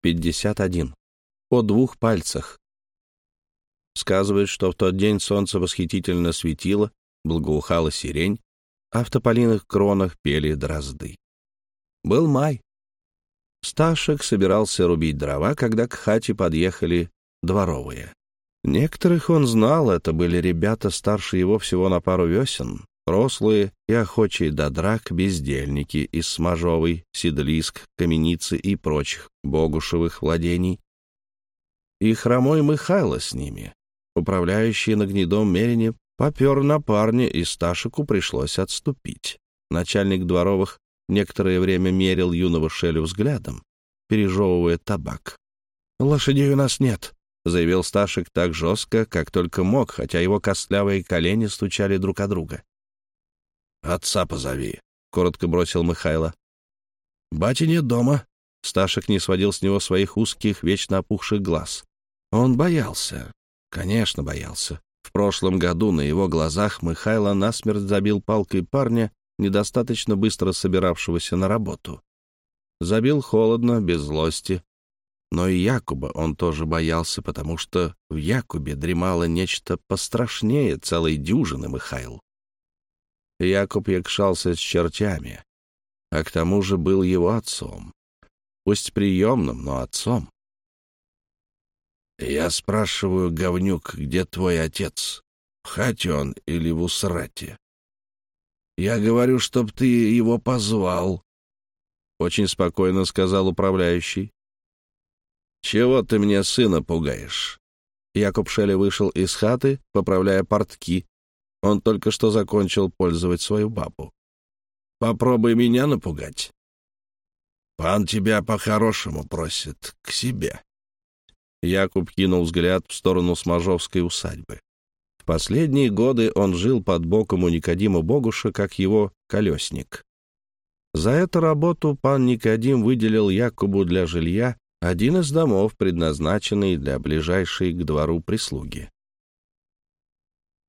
51. О двух пальцах. Сказывают, что в тот день солнце восхитительно светило, благоухала сирень, а в тополиных кронах пели дрозды. Был май. Сташек собирался рубить дрова, когда к хате подъехали дворовые. Некоторых он знал, это были ребята старше его всего на пару весен, рослые и охочие до драк бездельники из Смажовой, Седлиск, Каменицы и прочих богушевых владений. И хромой Михайло с ними, управляющий на гнедом мерине, попер на парня, и Сташику пришлось отступить. Начальник дворовых некоторое время мерил юного Шелю взглядом, пережевывая табак. «Лошадей у нас нет», — заявил Сташик так жестко, как только мог, хотя его костлявые колени стучали друг о друга. «Отца позови», — коротко бросил Михайло. «Бати нет дома». Сташек не сводил с него своих узких, вечно опухших глаз. Он боялся. Конечно, боялся. В прошлом году на его глазах Михайло насмерть забил палкой парня, недостаточно быстро собиравшегося на работу. Забил холодно, без злости. Но и Якуба он тоже боялся, потому что в Якубе дремало нечто пострашнее целой дюжины Михаил. Якуб якшался с чертями, а к тому же был его отцом. Пусть приемным, но отцом. «Я спрашиваю, говнюк, где твой отец? В хате он или в усрате?» «Я говорю, чтоб ты его позвал», — очень спокойно сказал управляющий. «Чего ты мне сына пугаешь?» Якоб Шелли вышел из хаты, поправляя портки, он только что закончил пользовать свою бабу. Попробуй меня напугать. Пан тебя по-хорошему просит к себе. Якуб кинул взгляд в сторону Смажовской усадьбы. В последние годы он жил под боком у Никодима Богуша, как его колесник. За эту работу пан Никодим выделил Якубу для жилья один из домов, предназначенный для ближайшей к двору прислуги.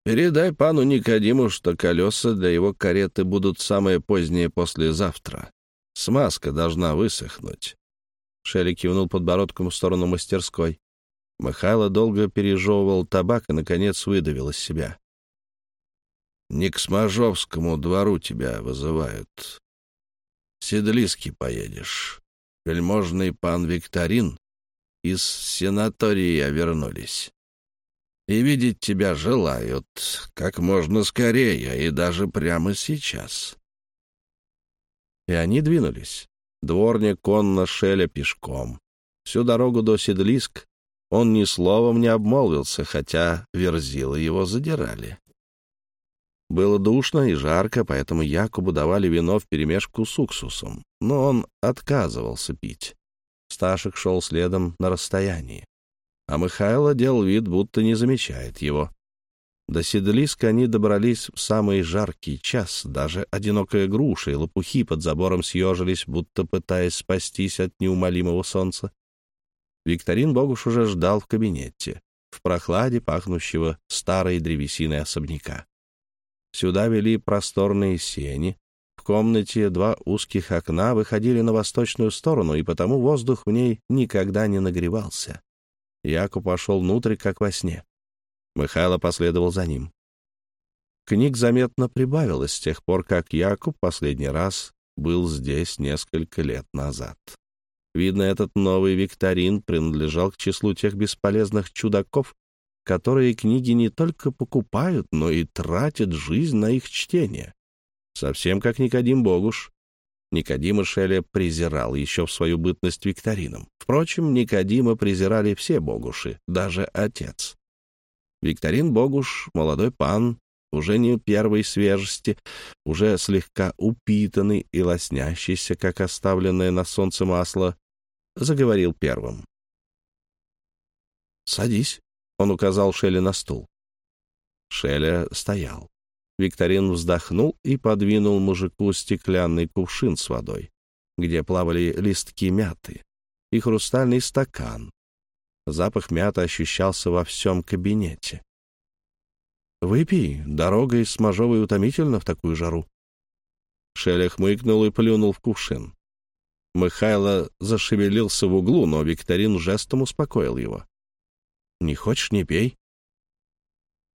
Передай пану Никодиму, что колеса для его кареты будут самое позднее послезавтра. Смазка должна высохнуть. Шелли кивнул подбородком в сторону мастерской. Михайло долго пережевывал табак и, наконец, выдавил из себя. «Не к Смажовскому двору тебя вызывают. Седлиски поедешь. Вельможный пан Викторин из сенатория вернулись и видеть тебя желают как можно скорее и даже прямо сейчас». И они двинулись. Дворник конно шеля пешком. Всю дорогу до Седлиск он ни словом не обмолвился, хотя верзилы его задирали. Было душно и жарко, поэтому Якубу давали вино вперемешку с уксусом, но он отказывался пить. Сташек шел следом на расстоянии а Михайло делал вид, будто не замечает его. До Седлиска они добрались в самый жаркий час. Даже одинокая груша и лопухи под забором съежились, будто пытаясь спастись от неумолимого солнца. Викторин Богуш уже ждал в кабинете, в прохладе пахнущего старой древесиной особняка. Сюда вели просторные сени. В комнате два узких окна выходили на восточную сторону, и потому воздух в ней никогда не нагревался. Якub пошел внутрь, как во сне. Михайло последовал за ним. Книг заметно прибавилось с тех пор, как Якуб последний раз был здесь несколько лет назад. Видно, этот новый викторин принадлежал к числу тех бесполезных чудаков, которые книги не только покупают, но и тратят жизнь на их чтение. Совсем как Никодим Богуш, Никодима Шеля презирал еще в свою бытность викторином. Впрочем, Никодима презирали все богуши, даже отец. Викторин Богуш, молодой пан, уже не первой свежести, уже слегка упитанный и лоснящийся, как оставленное на солнце масло, заговорил первым. «Садись», — он указал Шеле на стул. Шеля стоял. Викторин вздохнул и подвинул мужику стеклянный кувшин с водой, где плавали листки мяты, и хрустальный стакан. Запах мяты ощущался во всем кабинете. «Выпей, дорога из Смажовой утомительна в такую жару». Шелех мыкнул и плюнул в кувшин. Михайло зашевелился в углу, но Викторин жестом успокоил его. «Не хочешь — не пей».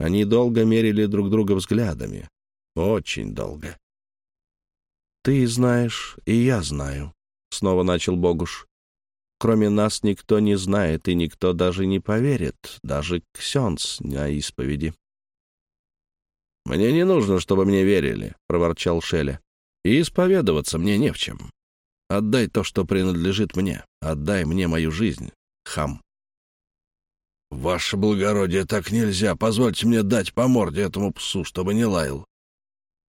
Они долго мерили друг друга взглядами. Очень долго. «Ты знаешь, и я знаю», — снова начал Богуш. «Кроме нас никто не знает, и никто даже не поверит, даже Ксенц на исповеди». «Мне не нужно, чтобы мне верили», — проворчал Шеля. «И исповедоваться мне не в чем. Отдай то, что принадлежит мне. Отдай мне мою жизнь, хам». «Ваше благородие, так нельзя. Позвольте мне дать по морде этому псу, чтобы не лаял».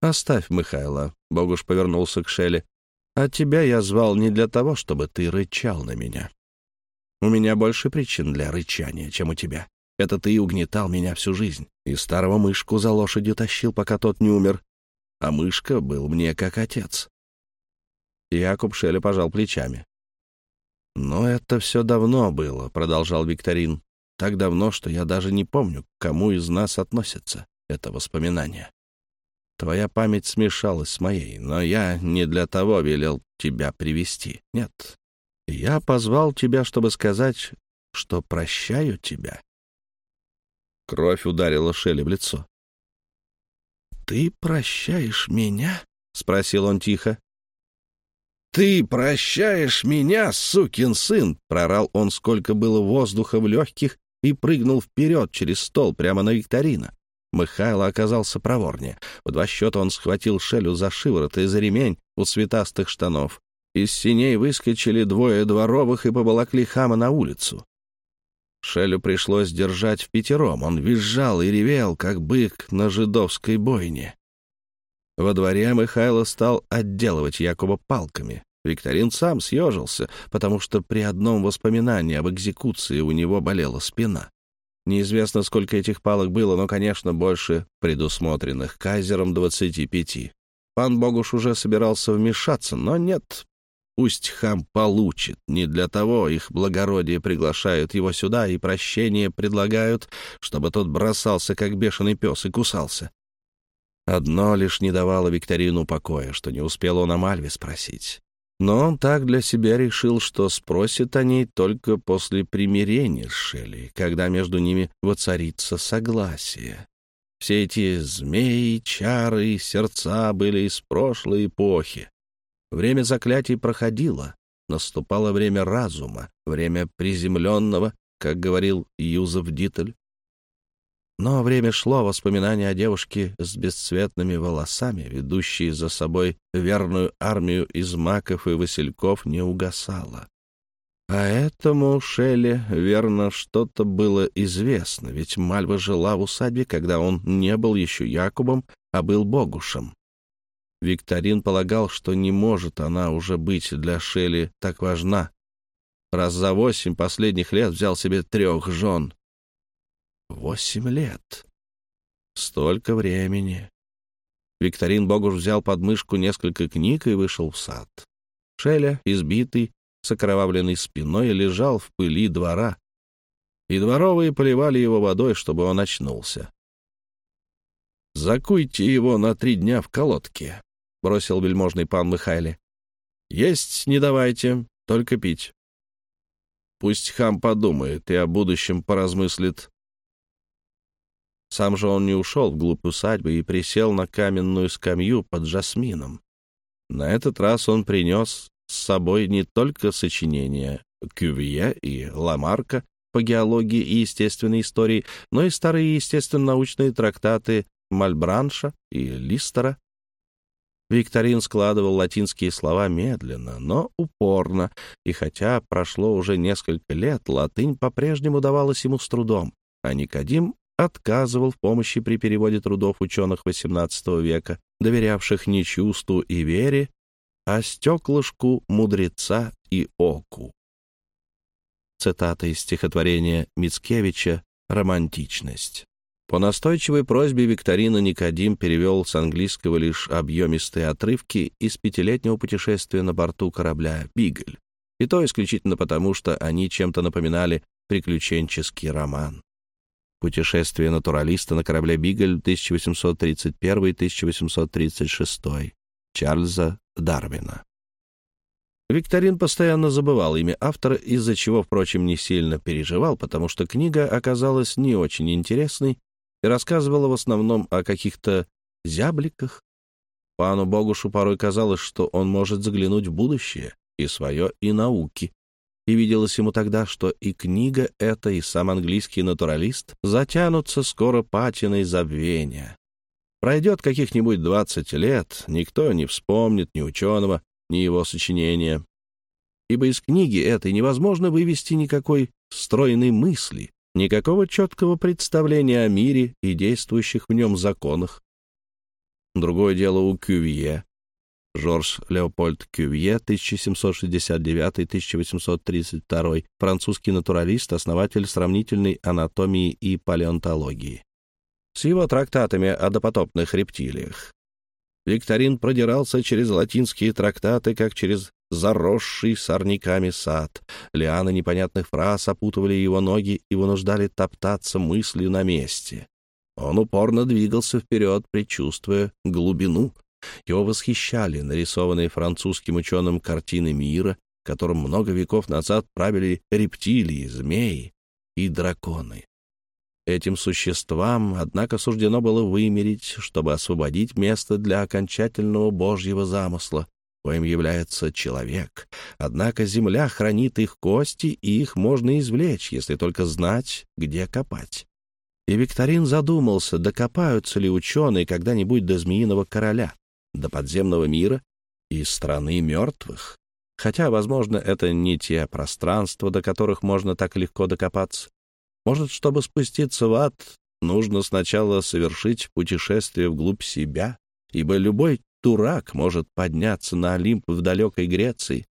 «Оставь, Михайло», — Богуш повернулся к Шеле. «А тебя я звал не для того, чтобы ты рычал на меня. У меня больше причин для рычания, чем у тебя. Это ты угнетал меня всю жизнь, и старого мышку за лошадью тащил, пока тот не умер. А мышка был мне как отец». Якуб Шеля пожал плечами. «Но это все давно было», — продолжал Викторин. «Так давно, что я даже не помню, к кому из нас относится это воспоминание. Твоя память смешалась с моей, но я не для того велел тебя привести. Нет. Я позвал тебя, чтобы сказать, что прощаю тебя. Кровь ударила Шелли в лицо. «Ты прощаешь меня?» — спросил он тихо. «Ты прощаешь меня, сукин сын!» — прорал он, сколько было воздуха в легких, и прыгнул вперед через стол прямо на Викторина. Михайло оказался проворнее. В два счета он схватил Шелю за шиворот и за ремень у цветастых штанов. Из синей выскочили двое дворовых и поволокли хама на улицу. Шелю пришлось держать в пятером. Он визжал и ревел, как бык на жидовской бойне. Во дворе Михайло стал отделывать Якуба палками. Викторин сам съежился, потому что при одном воспоминании об экзекуции у него болела спина. Неизвестно, сколько этих палок было, но, конечно, больше предусмотренных кайзером 25. Пан Богуш уже собирался вмешаться, но нет. Пусть хам получит. Не для того их благородие приглашают его сюда и прощение предлагают, чтобы тот бросался, как бешеный пес, и кусался. Одно лишь не давало Викторину покоя, что не успел он о Мальве спросить. Но он так для себя решил, что спросит о ней только после примирения с Шелли, когда между ними воцарится согласие. Все эти змеи, чары сердца были из прошлой эпохи. Время заклятий проходило, наступало время разума, время приземленного, как говорил Юзеф Дитель. Но время шло, воспоминания о девушке с бесцветными волосами, ведущей за собой верную армию из маков и васильков, не угасало. А этому Шелле, верно, что-то было известно, ведь Мальва жила в усадьбе, когда он не был еще Якубом, а был Богушем. Викторин полагал, что не может она уже быть для Шелли так важна. Раз за восемь последних лет взял себе трех жен, Восемь лет. Столько времени. Викторин Богуш взял под мышку несколько книг и вышел в сад. Шеля, избитый, с окровавленной спиной, лежал в пыли двора, и дворовые поливали его водой, чтобы он очнулся. «Закуйте его на три дня в колодке», — бросил вельможный пан Михайле. «Есть не давайте, только пить. Пусть хам подумает и о будущем поразмыслит. Сам же он не ушел вглубь усадьбы и присел на каменную скамью под жасмином. На этот раз он принес с собой не только сочинения Кювье и Ламарка по геологии и естественной истории, но и старые естественно-научные трактаты Мальбранша и Листера. Викторин складывал латинские слова медленно, но упорно, и хотя прошло уже несколько лет, латынь по-прежнему давалась ему с трудом, а Никодим отказывал в помощи при переводе трудов ученых XVIII века, доверявших не чувству и вере, а стеклышку мудреца и оку. Цитата из стихотворения Мицкевича «Романтичность». По настойчивой просьбе Викторина Никодим перевел с английского лишь объемистые отрывки из пятилетнего путешествия на борту корабля «Бигль», и то исключительно потому, что они чем-то напоминали приключенческий роман. Путешествие натуралиста на корабле «Бигль» 1831-1836 Чарльза Дарвина. Викторин постоянно забывал имя автора, из-за чего, впрочем, не сильно переживал, потому что книга оказалась не очень интересной и рассказывала в основном о каких-то зябликах. Пану Богушу порой казалось, что он может заглянуть в будущее, и свое, и науки. И виделось ему тогда, что и книга эта, и сам английский натуралист затянутся скоро патиной забвения. Пройдет каких-нибудь двадцать лет, никто не вспомнит ни ученого, ни его сочинения. Ибо из книги этой невозможно вывести никакой стройной мысли, никакого четкого представления о мире и действующих в нем законах. Другое дело у Кювье. Жорж Леопольд Кювье, 1769-1832, французский натуралист, основатель сравнительной анатомии и палеонтологии. С его трактатами о допотопных рептилиях, Викторин продирался через латинские трактаты, как через заросший сорняками сад. Лианы непонятных фраз опутывали его ноги и вынуждали топтаться мыслью на месте. Он упорно двигался вперед, предчувствуя глубину. Его восхищали нарисованные французским ученым картины мира, которым много веков назад правили рептилии, змеи и драконы. Этим существам, однако, суждено было вымереть, чтобы освободить место для окончательного Божьего замысла, коим является человек. Однако земля хранит их кости, и их можно извлечь, если только знать, где копать. И Викторин задумался, докопаются ли ученые когда-нибудь до Змеиного Короля, до подземного мира и страны мертвых. Хотя, возможно, это не те пространства, до которых можно так легко докопаться. Может, чтобы спуститься в ад, нужно сначала совершить путешествие вглубь себя, ибо любой дурак может подняться на Олимп в далекой Греции,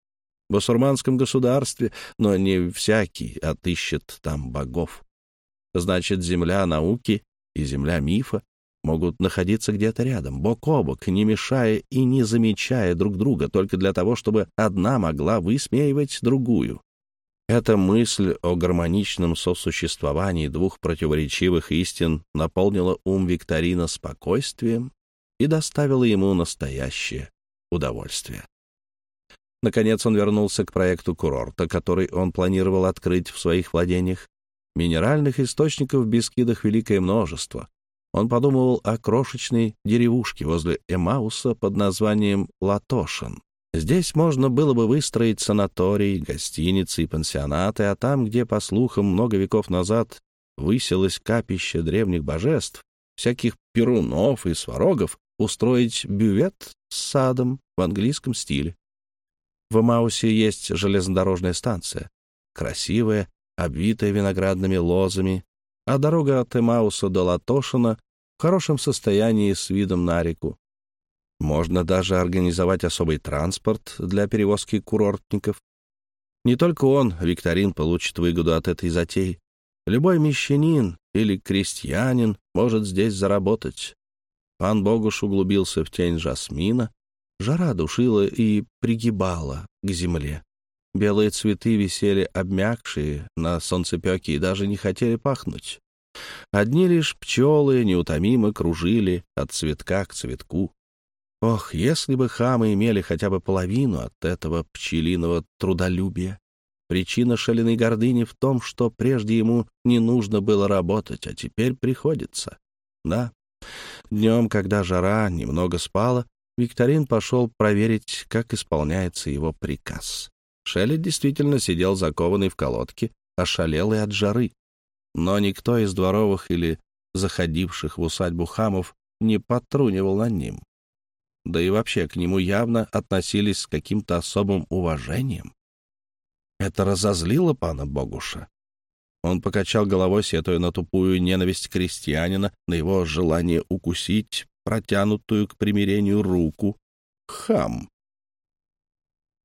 в басурманском государстве, но не всякий отыщет там богов. Значит, земля науки и земля мифа могут находиться где-то рядом, бок о бок, не мешая и не замечая друг друга, только для того, чтобы одна могла высмеивать другую. Эта мысль о гармоничном сосуществовании двух противоречивых истин наполнила ум Викторина спокойствием и доставила ему настоящее удовольствие. Наконец он вернулся к проекту курорта, который он планировал открыть в своих владениях. Минеральных источников в Бескидах великое множество. Он подумывал о крошечной деревушке возле Эмауса под названием Латошин. Здесь можно было бы выстроить санаторий, гостиницы и пансионаты, а там, где, по слухам, много веков назад высилось капище древних божеств, всяких перунов и сварогов, устроить бювет с садом в английском стиле. В Маусе есть железнодорожная станция, красивая, обвитая виноградными лозами, а дорога от Эмауса до Латошина в хорошем состоянии с видом на реку. Можно даже организовать особый транспорт для перевозки курортников. Не только он, Викторин, получит выгоду от этой затеи. Любой мещанин или крестьянин может здесь заработать. Пан Богуш углубился в тень жасмина. Жара душила и пригибала к земле. Белые цветы висели обмякшие на солнцепеке и даже не хотели пахнуть. Одни лишь пчелы неутомимо кружили от цветка к цветку. Ох, если бы хамы имели хотя бы половину от этого пчелиного трудолюбия. Причина шаленой гордыни в том, что прежде ему не нужно было работать, а теперь приходится. Да, днем, когда жара немного спала, Викторин пошел проверить, как исполняется его приказ. Шелли действительно сидел закованный в колодке, ошалелый от жары. Но никто из дворовых или заходивших в усадьбу хамов не потрунивал над ним да и вообще к нему явно относились с каким-то особым уважением. Это разозлило пана Богуша. Он покачал головой, сетуя на тупую ненависть крестьянина, на его желание укусить протянутую к примирению руку. Хам!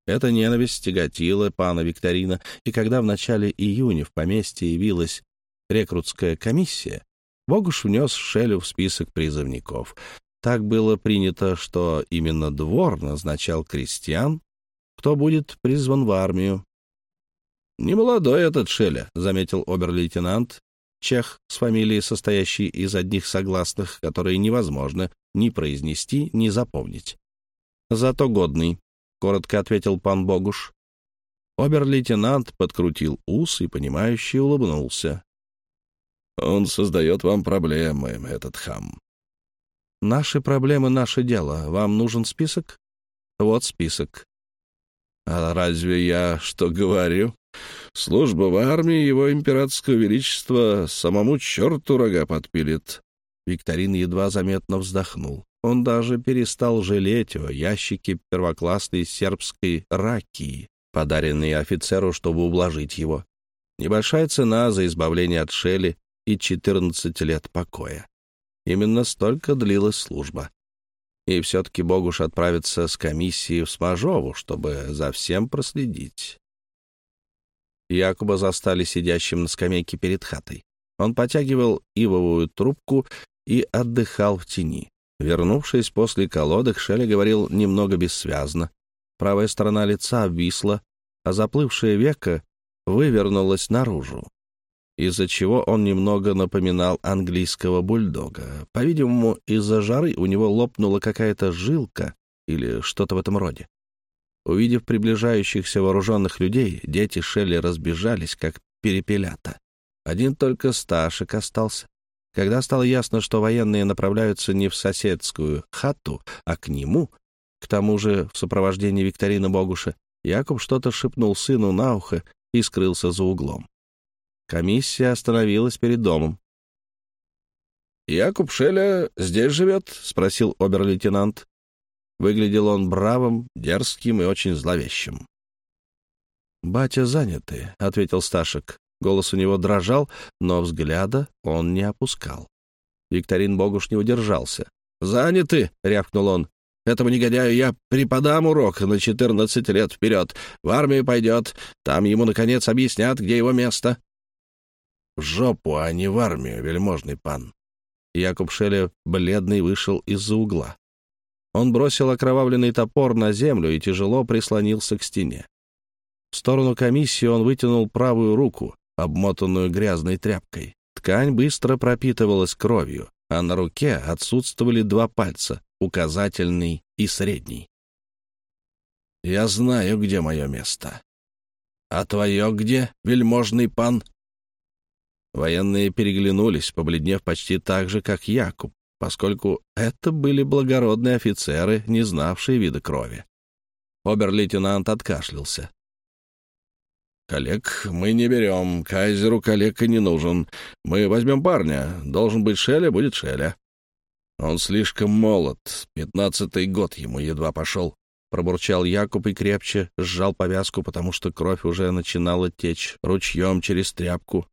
Эта ненависть тяготила пана Викторина, и когда в начале июня в поместье явилась рекрутская комиссия, Богуш внес Шелю в список призывников. Так было принято, что именно двор назначал крестьян, кто будет призван в армию. «Немолодой этот Шеля», — заметил обер-лейтенант, чех с фамилией, состоящей из одних согласных, которые невозможно ни произнести, ни запомнить. «Зато годный», коротко ответил пан Богуш. Обер-лейтенант подкрутил ус и, понимающе улыбнулся. «Он создает вам проблемы, этот хам». «Наши проблемы — наше дело. Вам нужен список?» «Вот список». «А разве я что говорю? Служба в армии его императорского величества самому черту рога подпилит». Викторин едва заметно вздохнул. Он даже перестал жалеть о ящике первоклассной сербской ракии, подаренной офицеру, чтобы ублажить его. Небольшая цена за избавление от шели и 14 лет покоя. Именно столько длилась служба. И все-таки Богуш отправится с комиссией в Смажову, чтобы за всем проследить. Якуба застали сидящим на скамейке перед хатой. Он потягивал ивовую трубку и отдыхал в тени. Вернувшись после колодок, Шелли говорил немного бессвязно. Правая сторона лица обвисла, а заплывшее веко вывернулось наружу, из-за чего он немного напоминал английского бульдога. По-видимому, из-за жары у него лопнула какая-то жилка или что-то в этом роде. Увидев приближающихся вооруженных людей, дети Шелли разбежались, как перепелята. Один только Сташек остался. Когда стало ясно, что военные направляются не в соседскую хату, а к нему, к тому же в сопровождении Викторина Богуша, Якуб что-то шепнул сыну на ухо и скрылся за углом. Комиссия остановилась перед домом. «Якуб Шеля здесь живет?» — спросил обер-лейтенант. Выглядел он бравым, дерзким и очень зловещим. «Батя заняты», — ответил Сташек. Голос у него дрожал, но взгляда он не опускал. Викторин Богуш не удержался. «Заняты!» — рявкнул он. «Этому негодяю я преподам урок на четырнадцать лет вперед. В армию пойдет. Там ему, наконец, объяснят, где его место». «В жопу, а не в армию, вельможный пан». Якуб Шеле, бледный, вышел из-за угла. Он бросил окровавленный топор на землю и тяжело прислонился к стене. В сторону комиссии он вытянул правую руку обмотанную грязной тряпкой. Ткань быстро пропитывалась кровью, а на руке отсутствовали два пальца, указательный и средний. «Я знаю, где мое место. А твое где, вельможный пан?» Военные переглянулись, побледнев почти так же, как Якуб, поскольку это были благородные офицеры, не знавшие вида крови. Обер-лейтенант откашлялся. «Коллег мы не берем. Кайзеру коллег не нужен. Мы возьмем парня. Должен быть Шеля, будет Шеля». «Он слишком молод. Пятнадцатый год ему едва пошел», — пробурчал Якуб и крепче сжал повязку, потому что кровь уже начинала течь ручьем через тряпку.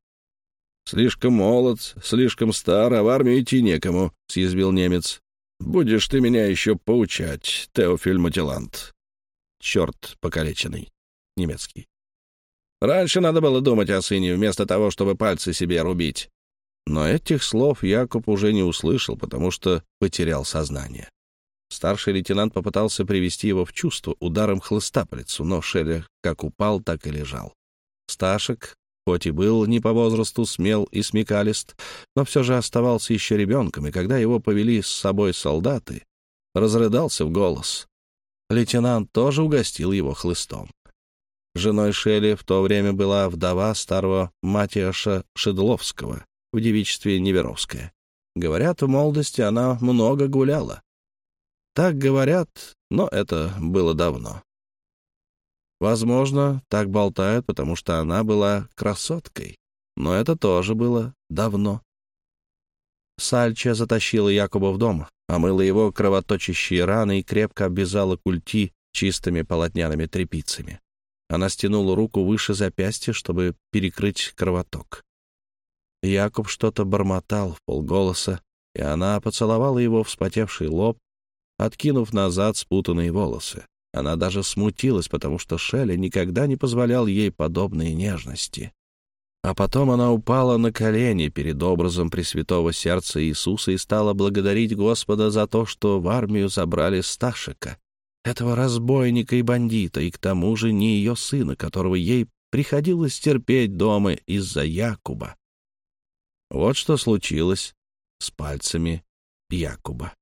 «Слишком молод, слишком стар, а в армию идти некому», — съязвил немец. «Будешь ты меня еще поучать, Теофиль Матилант». «Черт покалеченный». Немецкий. Раньше надо было думать о сыне, вместо того, чтобы пальцы себе рубить. Но этих слов Якуб уже не услышал, потому что потерял сознание. Старший лейтенант попытался привести его в чувство ударом хлыста по лицу, но Шеля как упал, так и лежал. Сташек, хоть и был не по возрасту смел и смекалист, но все же оставался еще ребенком, и когда его повели с собой солдаты, разрыдался в голос. Лейтенант тоже угостил его хлыстом. Женой Шелли в то время была вдова старого Матиаша Шедловского в девичестве Неверовская. Говорят, в молодости она много гуляла. Так говорят, но это было давно. Возможно, так болтают, потому что она была красоткой, но это тоже было давно. Сальча затащила Якуба в дом, омыла его кровоточащие раны и крепко обвязала культи чистыми полотняными тряпицами. Она стянула руку выше запястья, чтобы перекрыть кровоток. Якуб что-то бормотал в полголоса, и она поцеловала его вспотевший лоб, откинув назад спутанные волосы. Она даже смутилась, потому что Шелли никогда не позволял ей подобные нежности. А потом она упала на колени перед образом Пресвятого Сердца Иисуса и стала благодарить Господа за то, что в армию забрали Сташика, этого разбойника и бандита, и к тому же не ее сына, которого ей приходилось терпеть дома из-за Якуба. Вот что случилось с пальцами Якуба.